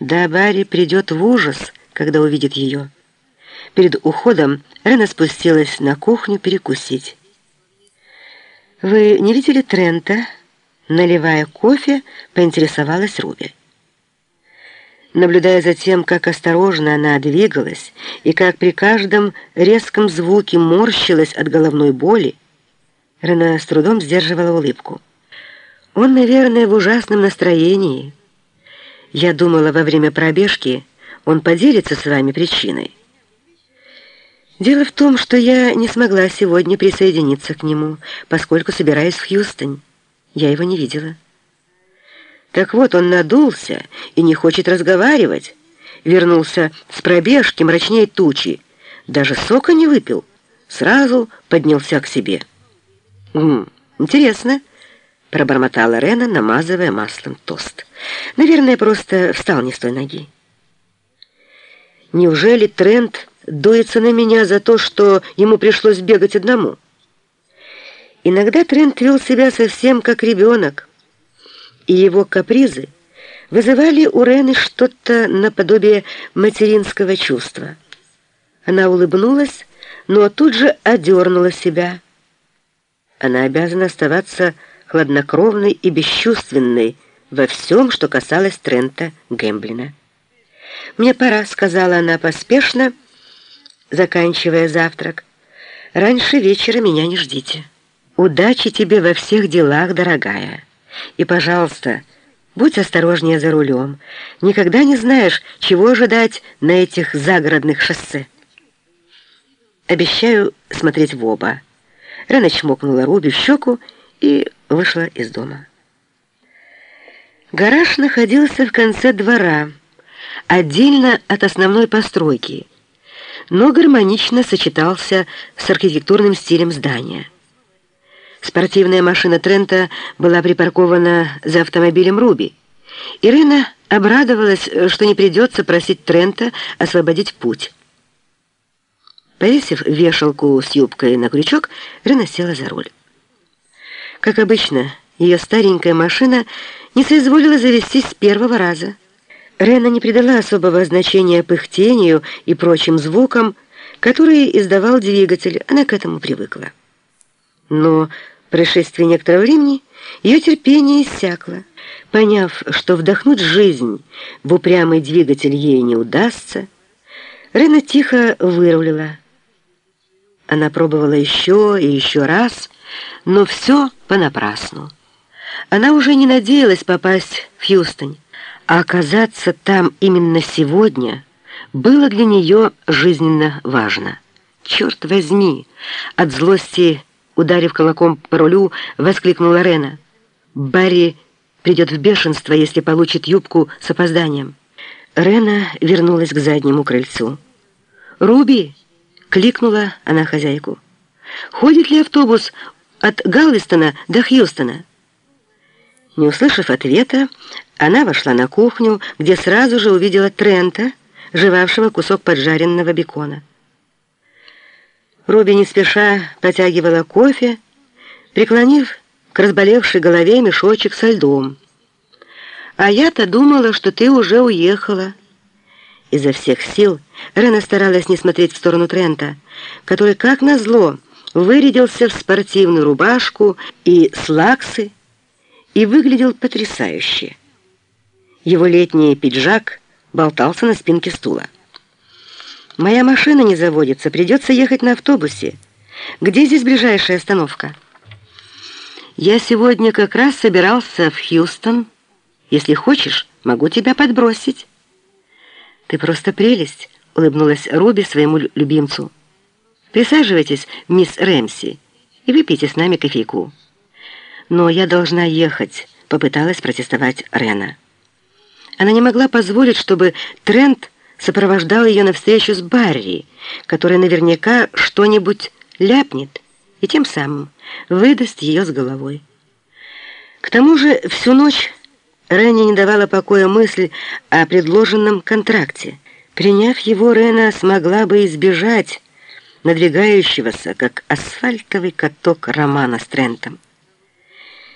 Да Барри придет в ужас, когда увидит ее. Перед уходом Рена спустилась на кухню перекусить. «Вы не видели Трента?» Наливая кофе, поинтересовалась Руби. Наблюдая за тем, как осторожно она двигалась и как при каждом резком звуке морщилась от головной боли, Рена с трудом сдерживала улыбку. «Он, наверное, в ужасном настроении. Я думала, во время пробежки он поделится с вами причиной. Дело в том, что я не смогла сегодня присоединиться к нему, поскольку собираюсь в Хьюстон. Я его не видела». Так вот, он надулся и не хочет разговаривать. Вернулся с пробежки мрачнее тучи. Даже сока не выпил. Сразу поднялся к себе. «М интересно», — пробормотала Рена, намазывая маслом тост. «Наверное, просто встал не с той ноги». «Неужели Трент дуется на меня за то, что ему пришлось бегать одному?» Иногда Трент вел себя совсем как ребенок и его капризы вызывали у Рены что-то наподобие материнского чувства. Она улыбнулась, но тут же одернула себя. Она обязана оставаться хладнокровной и бесчувственной во всем, что касалось Трента Гемблина. «Мне пора», — сказала она поспешно, заканчивая завтрак. «Раньше вечера меня не ждите. Удачи тебе во всех делах, дорогая». И, пожалуйста, будь осторожнее за рулем. Никогда не знаешь, чего ожидать на этих загородных шоссе. Обещаю смотреть в оба. Рена чмокнула Руби в щеку и вышла из дома. Гараж находился в конце двора, отдельно от основной постройки, но гармонично сочетался с архитектурным стилем здания. Спортивная машина Трента была припаркована за автомобилем Руби. Ирина обрадовалась, что не придется просить Трента освободить путь. Повесив вешалку с юбкой на крючок, Рена села за руль. Как обычно, ее старенькая машина не соизволила завестись с первого раза. Рена не придала особого значения пыхтению и прочим звукам, которые издавал двигатель, она к этому привыкла. Но прошествии некоторого времени ее терпение иссякло. Поняв, что вдохнуть жизнь в упрямый двигатель ей не удастся, Рена тихо вырулила. Она пробовала еще и еще раз, но все понапрасну. Она уже не надеялась попасть в Хьюстон, а оказаться там именно сегодня было для нее жизненно важно. «Черт возьми!» От злости Ударив кулаком по рулю, воскликнула Рена. «Барри придет в бешенство, если получит юбку с опозданием». Рена вернулась к заднему крыльцу. «Руби!» — кликнула она хозяйку. «Ходит ли автобус от Галвестона до Хьюстона?» Не услышав ответа, она вошла на кухню, где сразу же увидела Трента, жевавшего кусок поджаренного бекона. Руби не спеша потягивала кофе, преклонив к разболевшей голове мешочек со льдом. «А я-то думала, что ты уже уехала». Изо всех сил Рена старалась не смотреть в сторону Трента, который, как назло, вырядился в спортивную рубашку и слаксы и выглядел потрясающе. Его летний пиджак болтался на спинке стула. Моя машина не заводится, придется ехать на автобусе. Где здесь ближайшая остановка? Я сегодня как раз собирался в Хьюстон. Если хочешь, могу тебя подбросить. Ты просто прелесть, улыбнулась Руби своему любимцу. Присаживайтесь, мисс Рэмси, и выпейте с нами кофейку. Но я должна ехать, попыталась протестовать Рена. Она не могла позволить, чтобы Трент сопровождал ее на встречу с Барри, который наверняка что-нибудь ляпнет и тем самым выдаст ее с головой. К тому же всю ночь Ренни не давала покоя мысль о предложенном контракте. Приняв его, Рена смогла бы избежать надвигающегося, как асфальтовый каток романа с Трентом.